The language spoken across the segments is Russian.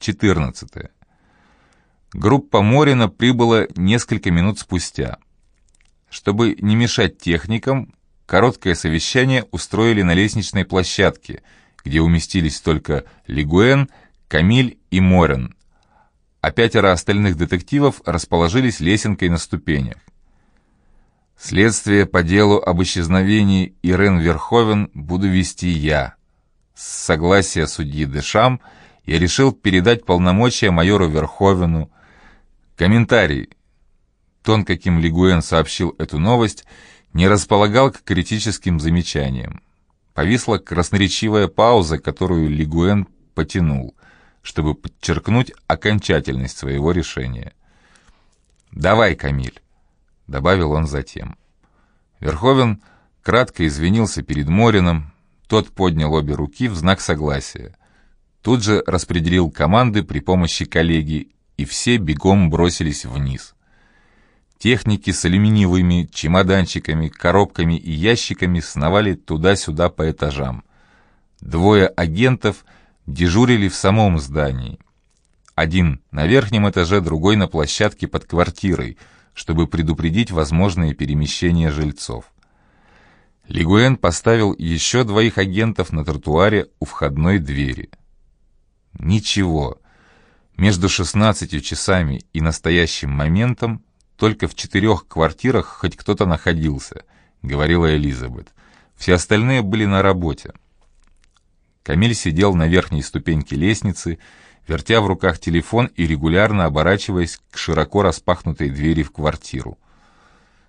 14. Группа Морина прибыла несколько минут спустя. Чтобы не мешать техникам, короткое совещание устроили на лестничной площадке, где уместились только Лигуэн, Камиль и Морин, а пятеро остальных детективов расположились лесенкой на ступенях. Следствие по делу об исчезновении Ирен Верховен буду вести я. С согласия судьи Дешам я решил передать полномочия майору Верховену. Комментарий. Тон, каким Лигуэн сообщил эту новость, не располагал к критическим замечаниям. Повисла красноречивая пауза, которую Лигуэн потянул чтобы подчеркнуть окончательность своего решения. «Давай, Камиль», — добавил он затем. Верховен кратко извинился перед Морином, тот поднял обе руки в знак согласия. Тут же распределил команды при помощи коллеги, и все бегом бросились вниз. Техники с алюминиевыми чемоданчиками, коробками и ящиками сновали туда-сюда по этажам. Двое агентов — дежурили в самом здании. Один на верхнем этаже, другой на площадке под квартирой, чтобы предупредить возможные перемещения жильцов. Лигуэн поставил еще двоих агентов на тротуаре у входной двери. Ничего. Между 16 часами и настоящим моментом только в четырех квартирах хоть кто-то находился, говорила Элизабет. Все остальные были на работе. Камиль сидел на верхней ступеньке лестницы, вертя в руках телефон и регулярно оборачиваясь к широко распахнутой двери в квартиру.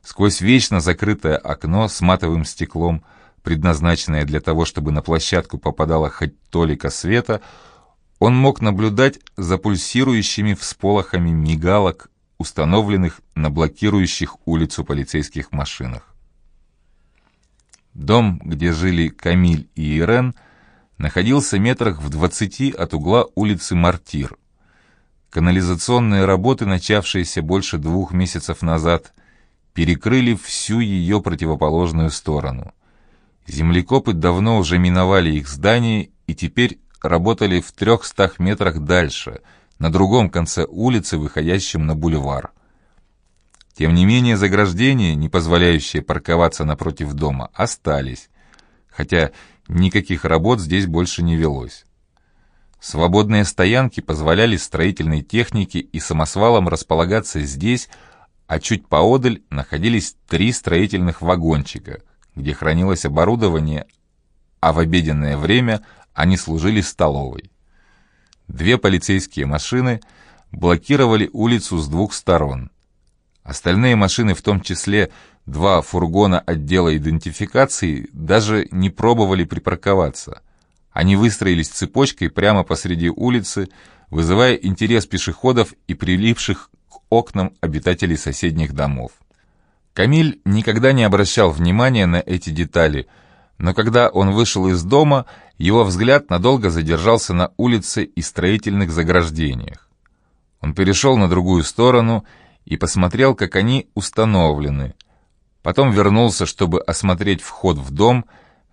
Сквозь вечно закрытое окно с матовым стеклом, предназначенное для того, чтобы на площадку попадало хоть толика света, он мог наблюдать за пульсирующими всполохами мигалок, установленных на блокирующих улицу полицейских машинах. Дом, где жили Камиль и Ирен – находился метрах в двадцати от угла улицы Мартир. Канализационные работы, начавшиеся больше двух месяцев назад, перекрыли всю ее противоположную сторону. Землекопы давно уже миновали их здание и теперь работали в трехстах метрах дальше, на другом конце улицы, выходящем на бульвар. Тем не менее, заграждения, не позволяющие парковаться напротив дома, остались, хотя никаких работ здесь больше не велось. Свободные стоянки позволяли строительной технике и самосвалам располагаться здесь, а чуть поодаль находились три строительных вагончика, где хранилось оборудование, а в обеденное время они служили столовой. Две полицейские машины блокировали улицу с двух сторон. Остальные машины, в том числе Два фургона отдела идентификации даже не пробовали припарковаться. Они выстроились цепочкой прямо посреди улицы, вызывая интерес пешеходов и прилипших к окнам обитателей соседних домов. Камиль никогда не обращал внимания на эти детали, но когда он вышел из дома, его взгляд надолго задержался на улице и строительных заграждениях. Он перешел на другую сторону и посмотрел, как они установлены – Потом вернулся, чтобы осмотреть вход в дом,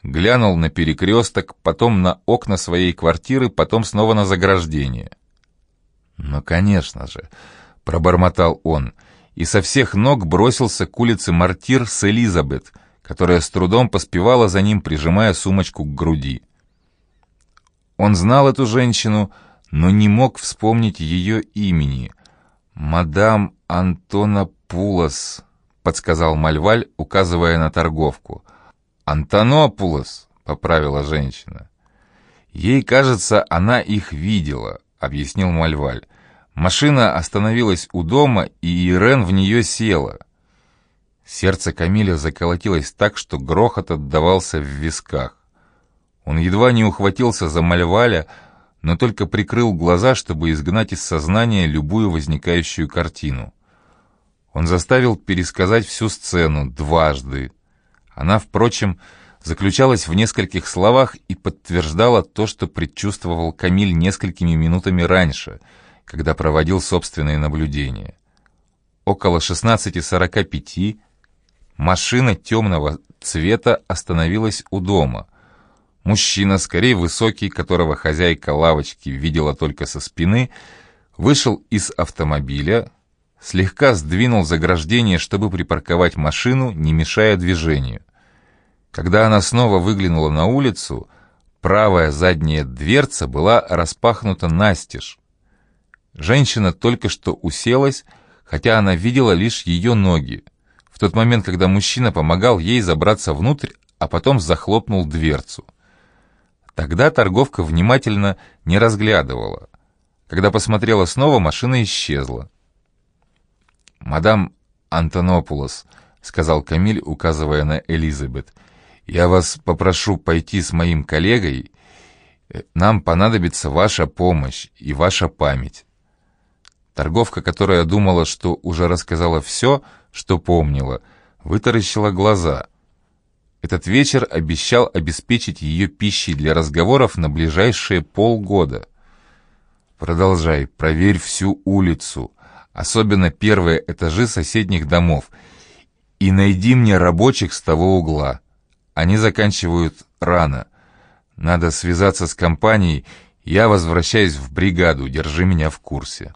глянул на перекресток, потом на окна своей квартиры, потом снова на заграждение. «Ну, конечно же», — пробормотал он, и со всех ног бросился к улице Мартир с Элизабет, которая с трудом поспевала за ним, прижимая сумочку к груди. Он знал эту женщину, но не мог вспомнить ее имени. «Мадам Антона Пулос», подсказал Мальваль, указывая на торговку. «Антонопулос», — поправила женщина. «Ей кажется, она их видела», — объяснил Мальваль. Машина остановилась у дома, и Ирен в нее села. Сердце Камиля заколотилось так, что грохот отдавался в висках. Он едва не ухватился за Мальваля, но только прикрыл глаза, чтобы изгнать из сознания любую возникающую картину. Он заставил пересказать всю сцену дважды. Она, впрочем, заключалась в нескольких словах и подтверждала то, что предчувствовал Камиль несколькими минутами раньше, когда проводил собственные наблюдения. Около 16.45 машина темного цвета остановилась у дома. Мужчина, скорее высокий, которого хозяйка лавочки видела только со спины, вышел из автомобиля, слегка сдвинул заграждение, чтобы припарковать машину, не мешая движению. Когда она снова выглянула на улицу, правая задняя дверца была распахнута настежь. Женщина только что уселась, хотя она видела лишь ее ноги, в тот момент, когда мужчина помогал ей забраться внутрь, а потом захлопнул дверцу. Тогда торговка внимательно не разглядывала. Когда посмотрела снова, машина исчезла. «Мадам Антонопулос», — сказал Камиль, указывая на Элизабет, — «я вас попрошу пойти с моим коллегой. Нам понадобится ваша помощь и ваша память». Торговка, которая думала, что уже рассказала все, что помнила, вытаращила глаза. Этот вечер обещал обеспечить ее пищей для разговоров на ближайшие полгода. «Продолжай, проверь всю улицу», особенно первые этажи соседних домов, и найди мне рабочих с того угла. Они заканчивают рано. Надо связаться с компанией, я возвращаюсь в бригаду, держи меня в курсе».